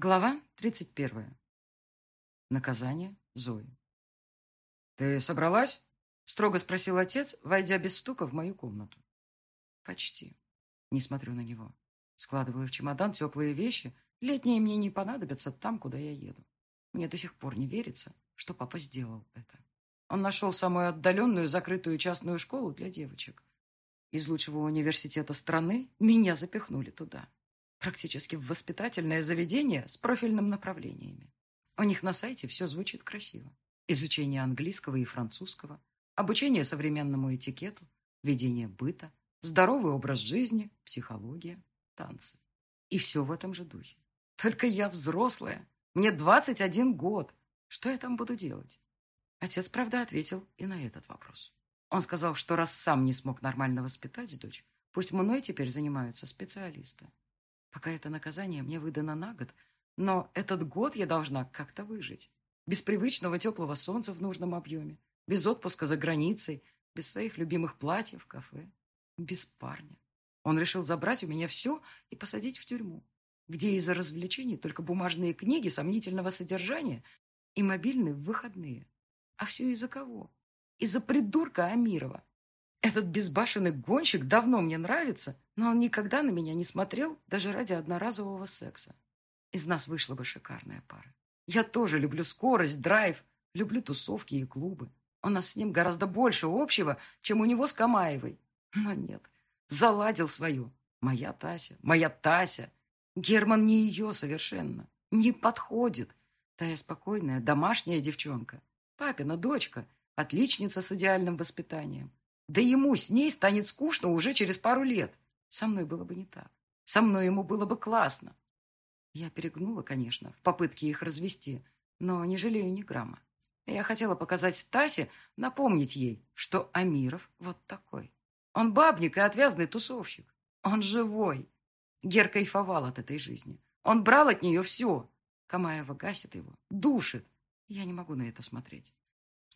Глава 31. Наказание Зои. «Ты собралась?» — строго спросил отец, войдя без стука в мою комнату. «Почти». Не смотрю на него. Складываю в чемодан теплые вещи. Летние мне не понадобятся там, куда я еду. Мне до сих пор не верится, что папа сделал это. Он нашел самую отдаленную закрытую частную школу для девочек. Из лучшего университета страны меня запихнули туда практически воспитательное заведение с профильным направлениями. У них на сайте все звучит красиво. Изучение английского и французского, обучение современному этикету, ведение быта, здоровый образ жизни, психология, танцы. И все в этом же духе. Только я взрослая, мне 21 год. Что я там буду делать? Отец, правда, ответил и на этот вопрос. Он сказал, что раз сам не смог нормально воспитать дочь, пусть мной теперь занимаются специалисты. Пока это наказание мне выдано на год, но этот год я должна как-то выжить. Без привычного теплого солнца в нужном объеме, без отпуска за границей, без своих любимых платьев в кафе, без парня. Он решил забрать у меня все и посадить в тюрьму, где из-за развлечений только бумажные книги сомнительного содержания и мобильные в выходные. А все из-за кого? Из-за придурка Амирова, этот безбашенный гонщик давно мне нравится, но он никогда на меня не смотрел даже ради одноразового секса. Из нас вышла бы шикарная пара. Я тоже люблю скорость, драйв, люблю тусовки и клубы. У нас с ним гораздо больше общего, чем у него с Камаевой. Но нет, заладил свое. Моя Тася, моя Тася. Герман не ее совершенно. Не подходит. Тая спокойная, домашняя девчонка. Папина дочка, отличница с идеальным воспитанием. Да ему с ней станет скучно уже через пару лет. Со мной было бы не так. Со мной ему было бы классно. Я перегнула, конечно, в попытке их развести, но не жалею ни грамма. Я хотела показать Тасе, напомнить ей, что Амиров вот такой. Он бабник и отвязный тусовщик. Он живой. Гер кайфовал от этой жизни. Он брал от нее все. Камаева гасит его, душит. Я не могу на это смотреть.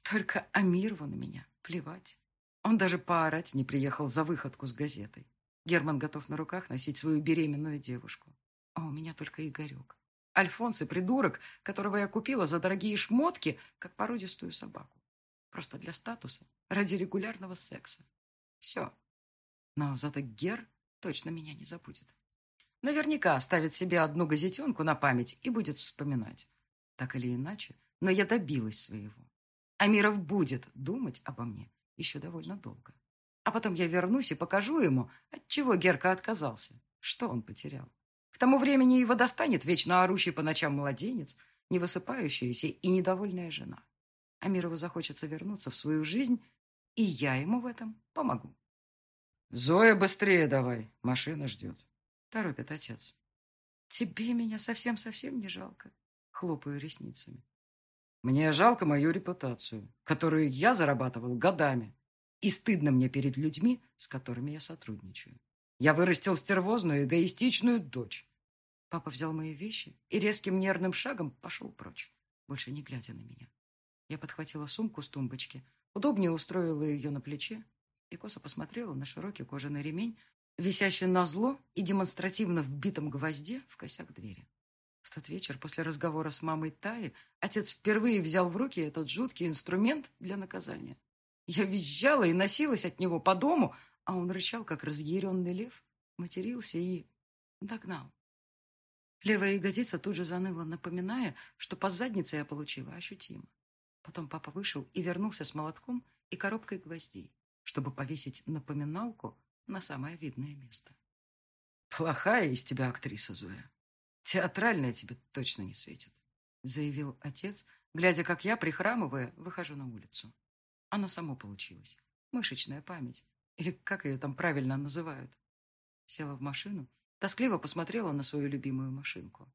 Только Амирову на меня плевать. Он даже поорать не приехал за выходку с газетой. Герман готов на руках носить свою беременную девушку. А у меня только Игорек. Альфонс и придурок, которого я купила за дорогие шмотки, как породистую собаку. Просто для статуса, ради регулярного секса. Все. Но зато Гер точно меня не забудет. Наверняка оставит себе одну газетенку на память и будет вспоминать. Так или иначе, но я добилась своего. Амиров будет думать обо мне еще довольно долго. А потом я вернусь и покажу ему, от чего Герка отказался, что он потерял. К тому времени его достанет вечно орущий по ночам младенец, невысыпающаяся и недовольная жена. Амирову захочется вернуться в свою жизнь, и я ему в этом помогу. «Зоя, быстрее давай, машина ждет», — торопит отец. «Тебе меня совсем-совсем не жалко», — хлопаю ресницами. Мне жалко мою репутацию, которую я зарабатывал годами. И стыдно мне перед людьми, с которыми я сотрудничаю. Я вырастил стервозную, эгоистичную дочь. Папа взял мои вещи и резким нервным шагом пошел прочь, больше не глядя на меня. Я подхватила сумку с тумбочки, удобнее устроила ее на плече и косо посмотрела на широкий кожаный ремень, висящий на зло и демонстративно вбитом гвозде в косяк двери. В тот вечер после разговора с мамой Таи отец впервые взял в руки этот жуткий инструмент для наказания. Я визжала и носилась от него по дому, а он рычал, как разъяренный лев, матерился и догнал. Левая ягодица тут же заныла, напоминая, что по заднице я получила ощутимо. Потом папа вышел и вернулся с молотком и коробкой гвоздей, чтобы повесить напоминалку на самое видное место. «Плохая из тебя актриса, Зоя», Театральная тебе точно не светит, заявил отец, глядя, как я, прихрамывая, выхожу на улицу. Оно само получилось. Мышечная память. Или как ее там правильно называют. Села в машину, тоскливо посмотрела на свою любимую машинку.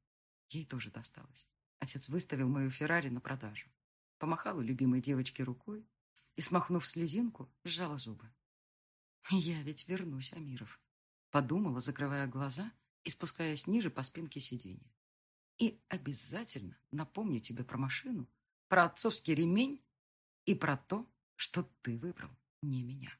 Ей тоже досталось. Отец выставил мою Феррари на продажу. Помахала любимой девочке рукой и, смахнув слезинку, сжала зубы. «Я ведь вернусь, Амиров», — подумала, закрывая глаза — и спускаясь ниже по спинке сиденья. И обязательно напомню тебе про машину, про отцовский ремень и про то, что ты выбрал не меня.